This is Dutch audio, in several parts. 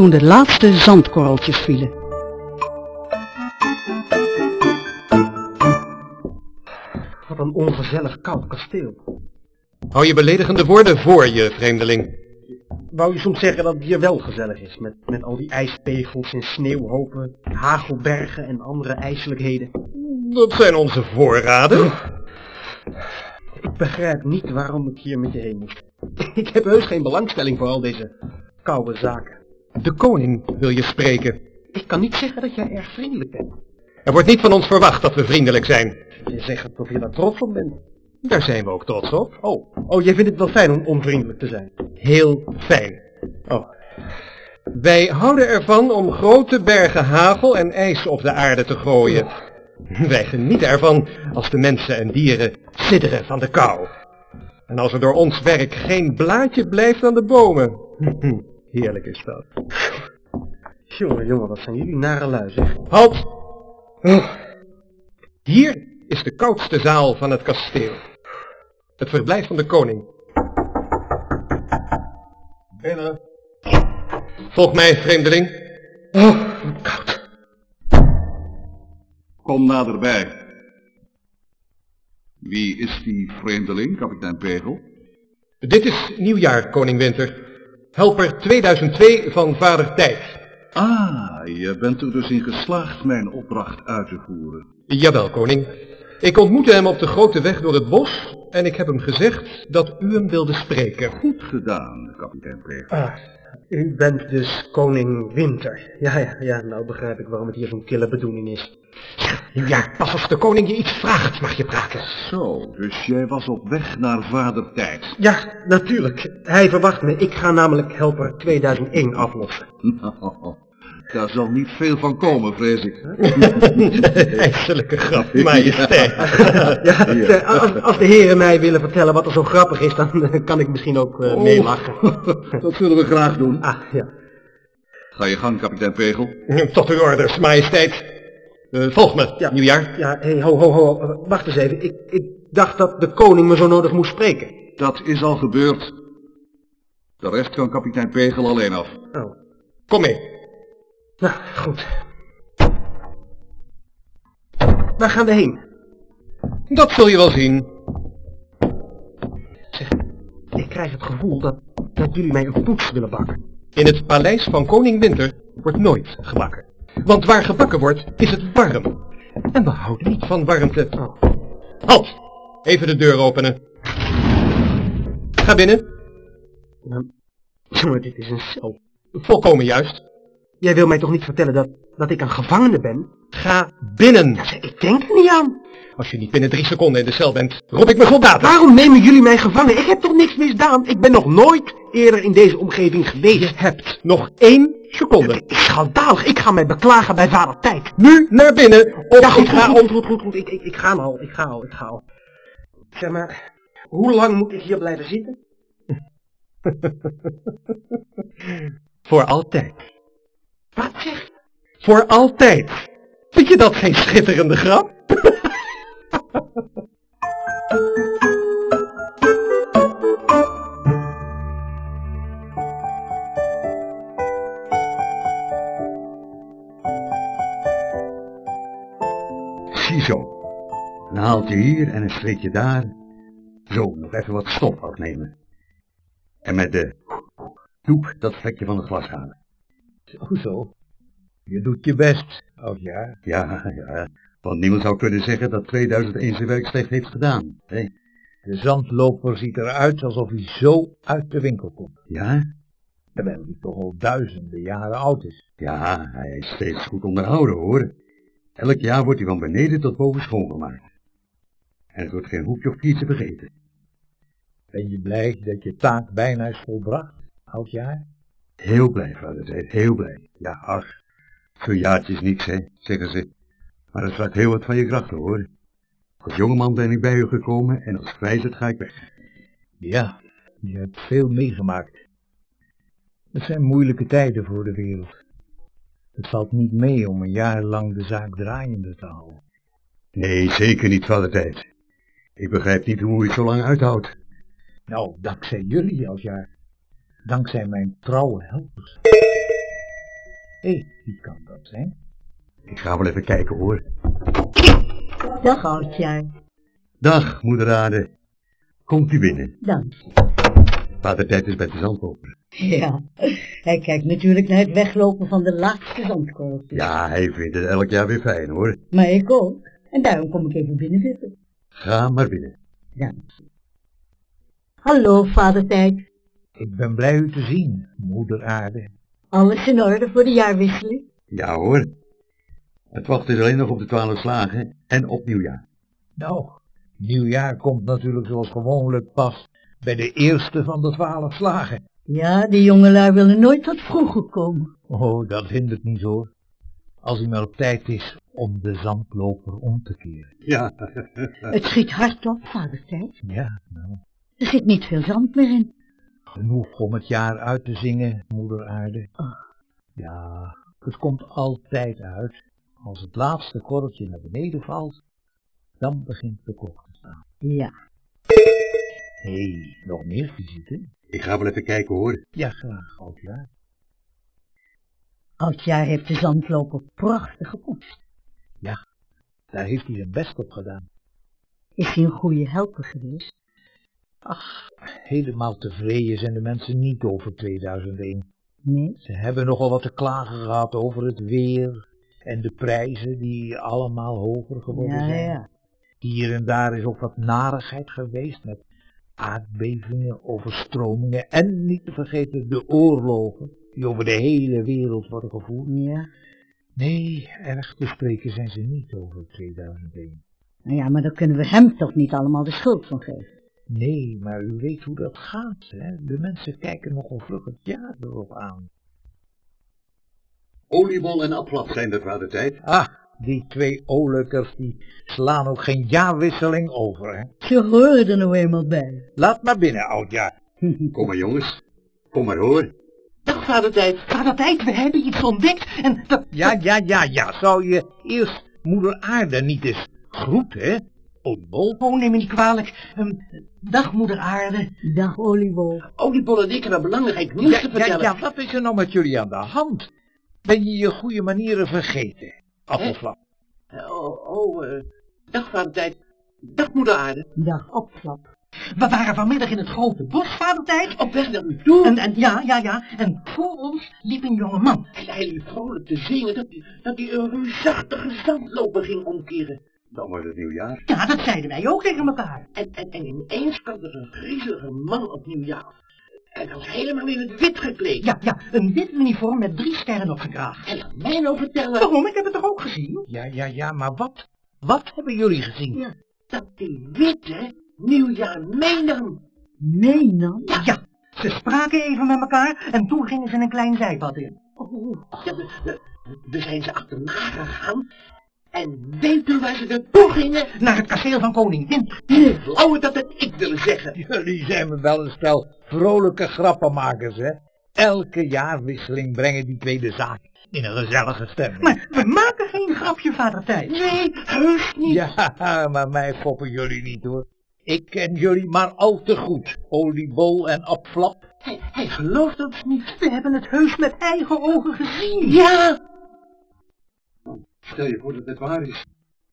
toen de laatste zandkorreltjes vielen. Wat een ongezellig koud kasteel. Hou je beledigende woorden voor je, vreemdeling. Wou je soms zeggen dat het hier wel gezellig is, met, met al die ijspegels en sneeuwhopen, hagelbergen en andere ijselijkheden? Dat zijn onze voorraden. Ik begrijp niet waarom ik hier met je heen moet. Ik heb heus geen belangstelling voor al deze koude zaken. De koning wil je spreken. Ik kan niet zeggen dat jij erg vriendelijk bent. Er wordt niet van ons verwacht dat we vriendelijk zijn. Je zegt of je daar trots op bent. Daar zijn we ook trots op. Oh, oh jij vindt het wel fijn om onvriendelijk te zijn. Heel fijn. Oh, Wij houden ervan om grote bergen hagel en ijs op de aarde te gooien. Wij genieten ervan als de mensen en dieren sidderen van de kou. En als er door ons werk geen blaadje blijft aan de bomen. Heerlijk is dat. jongen, jongen, wat zijn jullie nare lui, zeg. Halt! Oh. Hier is de koudste zaal van het kasteel. Het verblijf van de koning. Binnen. Volg mij, vreemdeling. Oh, koud. Kom naderbij. Wie is die vreemdeling, kapitein Pegel? Dit is nieuwjaar, koning Winter. Helper 2002 van vader Tijd. Ah, je bent er dus in geslaagd mijn opdracht uit te voeren. Jawel, koning. Ik ontmoette hem op de grote weg door het bos en ik heb hem gezegd dat u hem wilde spreken. Goed gedaan, kapitein Pegel. Ah, u bent dus koning Winter. Ja, ja, ja, nou begrijp ik waarom het hier zo'n kille bedoeling is. Ja, pas als de koning je iets vraagt, mag je praten. Zo, dus jij was op weg naar vader Tijd. Ja, natuurlijk. Hij verwacht me. Ik ga namelijk helper 2001 aflossen. Daar zal niet veel van komen, vrees ik. IJselijke grap, majesteit. Ja, als, als de heren mij willen vertellen wat er zo grappig is, dan eh, kan ik misschien ook eh, meelachen. Dat zullen we graag doen. Ah, ja. Ga je gang, kapitein Pegel. Tot uw orders, majesteit. Eh, volg me, Ja. nieuwjaar. Ja, hey, ho, ho, ho. Wacht eens even. Ik, ik dacht dat de koning me zo nodig moest spreken. Dat is al gebeurd. De rest kan kapitein Pegel alleen af. Oh. Kom mee. Nou, goed. Waar gaan we heen? Dat zul je wel zien. Zeg, ik krijg het gevoel dat, dat jullie mij een poets willen bakken. In het paleis van koning Winter wordt nooit gebakken. Want waar gebakken wordt, is het warm. En we houden niet van warmte. Oh. Halt! Even de deur openen. Ga binnen. Nou, jongen, dit is een cel. Volkomen juist. Jij wil mij toch niet vertellen dat, dat ik een gevangene ben? Ga binnen. Ja, ik denk er niet aan. Als je niet binnen drie seconden in de cel bent, roep ik mijn soldaten. Waarom nemen jullie mij gevangen? Ik heb toch niks misdaan? Ik ben nog nooit eerder in deze omgeving Je geweest. hebt nog één seconde. Ik schandalig. Ik ga mij beklagen bij vader Tijd. Nu naar binnen. Of Ja, goed, ik goed, ga goed, om... goed, goed, goed. Ik, ik, ik ga al, ik ga al, ik ga al. Zeg maar, hoe lang moet ik hier blijven zitten? Voor altijd. Voor altijd. Vind je dat geen schitterende grap? Ziezo. Een haaltje hier en een streekje daar. Zo, nog even wat stof afnemen. En met de doek dat vlekje van het glas halen. Zo, zo. Je doet je best, oudjaar. Ja, ja. Want niemand zou kunnen zeggen dat 2001 zijn werk slecht heeft gedaan. hè? De zandloper ziet eruit alsof hij zo uit de winkel komt. Ja? Terwijl hij toch al duizenden jaren oud is. Ja, hij is steeds goed onderhouden hoor. Elk jaar wordt hij van beneden tot boven schoongemaakt. En er wordt geen hoekje of viertje vergeten. Ben je blij dat je taak bijna is volbracht, oudjaar? Heel blij, vader tijd, heel blij. Ja, ach, zo'n jaartje is niks, hè, zeggen ze. Maar het vraagt heel wat van je krachten, hoor. Als jongeman ben ik bij u gekomen en als grijzerd ga ik weg. Ja, je hebt veel meegemaakt. Het zijn moeilijke tijden voor de wereld. Het valt niet mee om een jaar lang de zaak draaiende te houden. Nee, zeker niet, vader tijd. Ik begrijp niet hoe u het zo lang uithoudt. Nou, dankzij jullie, oudjaar. Dankzij mijn trouwe helpers. Hé, wie kan dat zijn? Ik ga wel even kijken hoor. Dag oudjaar. Dag, moeder aarde. Komt u binnen. Dank. Vader Tijd is bij de zandloper. Ja, hij kijkt natuurlijk naar het weglopen van de laatste zandkorreltjes. Ja, hij vindt het elk jaar weer fijn hoor. Maar ik ook. En daarom kom ik even binnen zitten. Ga maar binnen. Dank je. Hallo, vader Tijd. Ik ben blij u te zien, moeder aarde. Alles in orde voor de jaarwisseling? Ja hoor. Het wachten is alleen nog op de twaalf slagen en op nieuwjaar. Nou, nieuwjaar komt natuurlijk zoals gewoonlijk pas bij de eerste van de twaalf slagen. Ja, die jongelui willen nooit wat vroeger komen. Oh, dat hindert niet hoor. Als hij maar op tijd is om de zandloper om te keren. Ja. Het schiet hard op, vader Tijd. Ja, nou, Er zit niet veel zand meer in. Genoeg om het jaar uit te zingen, moeder aarde. Ah. Ja, het komt altijd uit. Als het laatste korreltje naar beneden valt, dan begint de klok te staan. Ja. Hé, hey, nog meer visite? Ik ga wel even kijken hoor. Ja, graag, oudjaar. Oudjaar heeft de zandloper prachtig gepoetst. Daar heeft hij zijn best op gedaan. Is hij een goede helper geweest? Ach, helemaal tevreden zijn de mensen niet over 2001. Nee. Ze hebben nogal wat te klagen gehad over het weer en de prijzen die allemaal hoger geworden Ja, zijn. ja. Hier en daar is ook wat narigheid geweest met aardbevingen, overstromingen en niet te vergeten de oorlogen die over de hele wereld worden gevoerd. Ja. Nee, erg te spreken zijn ze niet over 2001. Nou ja, maar daar kunnen we hem toch niet allemaal de schuld van geven. Nee, maar u weet hoe dat gaat, hè? De mensen kijken nogal vlug het jaar erop aan. Oliebol en applat zijn er vader Tijd. Ah, die twee olekers die slaan ook geen jaarwisseling over, hè? Ze horen er nou eenmaal bij. Laat maar binnen, oudjaar. Kom maar jongens. Kom maar hoor. Dag, vader Tijd. Vader Tijd, we hebben iets ontdekt en dat... Ja, ja, ja, ja. Zou je eerst moeder aarde niet eens groeten, Oliebol? Oh, neem me niet kwalijk. Ehm, dag, moeder aarde. Dag Oliebol. Oliebol en ik hebben belangrijk nieuws Ja, te vertellen. ja, wat is er nou met jullie aan de hand? Ben je je goede manieren vergeten, appelflap? Oh, oh eh, dag, vader Tijd. Dag, moeder aarde. Dag Opflap. We waren vanmiddag in het grote bos, vader Tijd. Op weg naar u toe. En, en ja, ja, ja. En voor ons liep een jonge man. Hij hij liep vrolijk te zingen dat hij, dat hij een reusachtige zandloper ging omkeren. Dan wordt het nieuwjaar. Ja, dat zeiden wij ook tegen elkaar. En, en, en ineens kwam er een griezelige man op nieuwjaar. Hij was helemaal in het wit gekleed. Ja, ja, een wit uniform met drie sterren op zijn kraag. En laat mij nou vertellen. Waarom? Ik heb het toch ook gezien? Ja, ja, ja, maar wat? Wat hebben jullie gezien? Ja, dat die witte nieuwjaar meenam. Meenam? Ja, ja. Ze spraken even met elkaar en toen gingen ze een klein zijpad in. Oh, ja, we, we, we zijn ze achterna gegaan. En weet u waar ze naartoe gingen? Naar het kasteel van koning. Wou het dat het ik willen zeggen. Jullie zijn me wel een stel vrolijke grappenmakers, hè? Elke jaarwisseling brengen die twee de zaak in een gezellige stemming. Maar we maken geen grapje, vader Tijd. Nee, heus niet. Ja, maar mij foppen jullie niet hoor. Ik ken jullie maar al te goed, oliebol en opflap. Hij, hij gelooft ons niet. We hebben het heus met eigen ogen gezien. Ja. Stel je voor dat het waar is.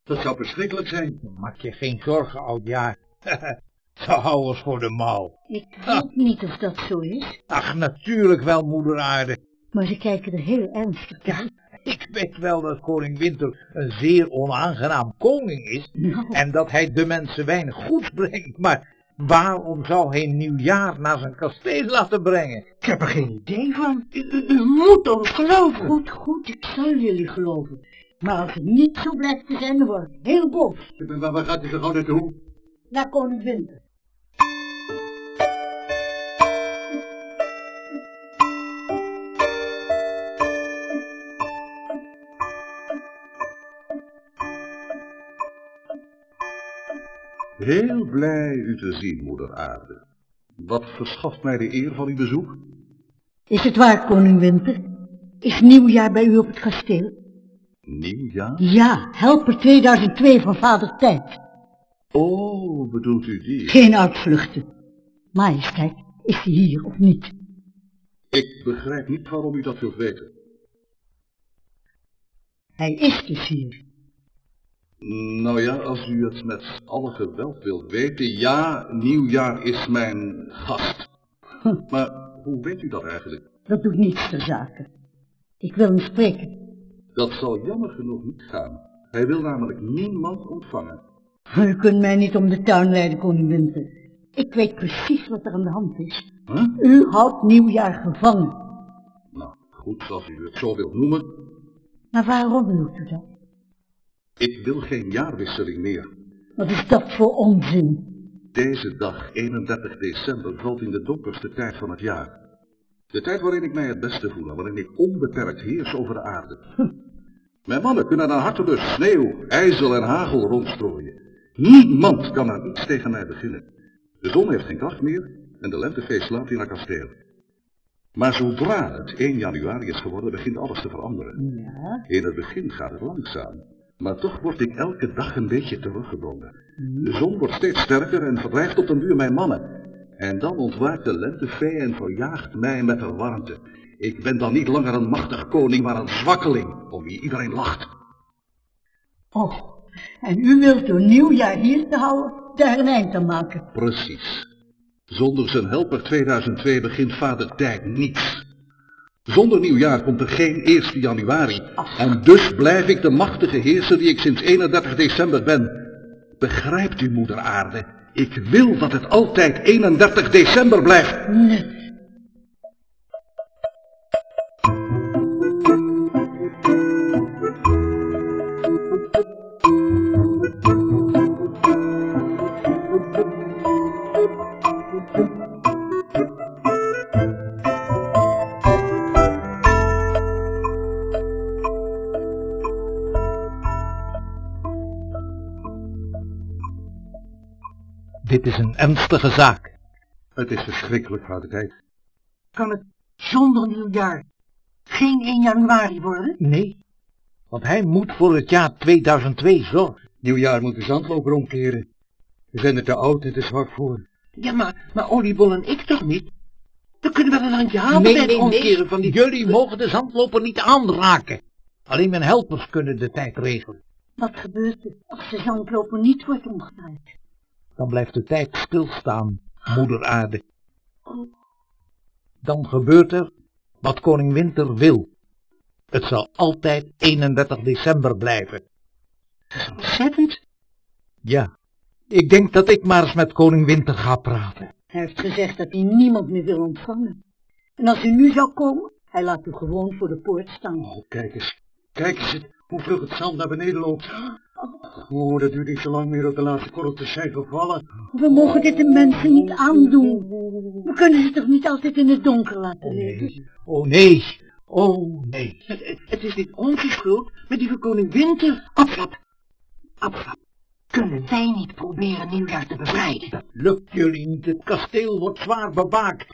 Dat zou verschrikkelijk zijn. Maak je geen zorgen, oudjaar. Ze houden ons voor de mouw. Ik weet niet of dat zo is, Ach, natuurlijk wel, moeder aarde. maar ze kijken er heel ernstig uit. Ik weet wel dat koning Winter een zeer onaangenaam koning is. Nou, En dat hij de mensen weinig goeds brengt. Maar waarom zou hij nieuwjaar naar zijn kasteel laten brengen? Ik heb er geen idee van. U, u, u moet ons geloven. goed, goed, ik zal jullie geloven. Maar als het niet zo blijft te zijn, dan word ik heel boos. Waar, waar gaat u zo gauw naartoe? Naar koning Winter. Heel blij u te zien, moeder aarde. Wat verschaft mij de eer van uw bezoek? Is het waar, koning Winter? Is nieuwjaar bij u op het kasteel? Nieuwjaar? Ja, helper 2002 van vader Tijd. Oh, bedoelt u die? Geen uitvluchten. Majesteit, is hij hier of niet? Ik begrijp niet waarom u dat wilt weten. Hij is dus hier. Nou ja, als u het met alle geweld wilt weten, ja, nieuwjaar is mijn gast. Maar hoe weet u dat eigenlijk? Dat doet niets ter zake. Ik wil hem spreken. Dat zal jammer genoeg niet gaan. Hij wil namelijk niemand ontvangen. U kunt mij niet om de tuin leiden, koning Winter. Ik weet precies wat er aan de hand is. Huh? U houdt nieuwjaar gevangen. Nou, goed, als u het zo wilt noemen. Maar waarom wilt u dat? Ik wil geen jaarwisseling meer. Wat is dat voor onzin? Deze dag, 31 december, valt in de donkerste tijd van het jaar. De tijd waarin ik mij het beste voel en waarin ik onbeperkt heers over de aarde. Mijn mannen kunnen naar hartelust sneeuw, ijzel en hagel rondstrooien. Niemand kan er iets tegen mij beginnen. De zon heeft geen kracht meer en de lentefeest slaapt in haar kasteel. Maar zodra het 1 januari is geworden, begint alles te veranderen. Ja, In het begin gaat het langzaam, maar toch word ik elke dag een beetje teruggedrongen. De zon wordt steeds sterker en verdrijft op den duur mijn mannen. En dan ontwaakt de lentevee en verjaagt mij met haar warmte. Ik ben dan niet langer een machtig koning, maar een zwakkeling, om wie iedereen lacht. oh. En u wilt door nieuwjaar hier te houden, daar een eind aan maken. Precies. Zonder zijn helper 2002 begint vader tijd niets. Zonder nieuwjaar komt er geen 1 januari. En dus blijf ik de machtige heerser die ik sinds 31 december ben. Begrijpt u, moeder aarde? Ik wil dat het altijd 31 december blijft. Nee. Ernstige zaak. Het is verschrikkelijk, vader tijd. Kan het zonder nieuwjaar geen 1 januari worden? Nee, want hij moet voor het jaar 2002 zorgen. Nieuwjaar moet de zandloper omkeren. We zijn er te oud en te zwak voor. Ja, maar, maar Oliebol en ik toch niet? Dan kunnen we een handje halen nee, bij het nee, omkeren nee, van die... jullie mogen de zandloper niet aanraken. Alleen mijn helpers kunnen de tijd regelen. Wat gebeurt er als de zandloper niet wordt omgedraaid? Dan blijft de tijd stilstaan, moeder aarde. Dan gebeurt er wat koning Winter wil. Het zal altijd 31 december blijven. Ontzettend. Ja, ik denk dat ik maar eens met koning Winter ga praten. Hij heeft gezegd dat hij niemand meer wil ontvangen. En als u nu zou komen, hij laat u gewoon voor de poort staan. Oh, kijk eens. Kijk eens hoe vlug het zand naar beneden loopt. Oh, dat duurt niet zo lang meer op de laatste korreltjes zijn gevallen. We mogen dit de mensen niet aandoen. We kunnen ze toch niet altijd in het donker laten leven? Oh nee, oh nee. Het, het is niet onze schuld, maar die van koning Winter. Aflap. Aflap. Kunnen wij niet proberen nieuwjaar te bevrijden? Lukt jullie niet, het kasteel wordt zwaar bewaakt.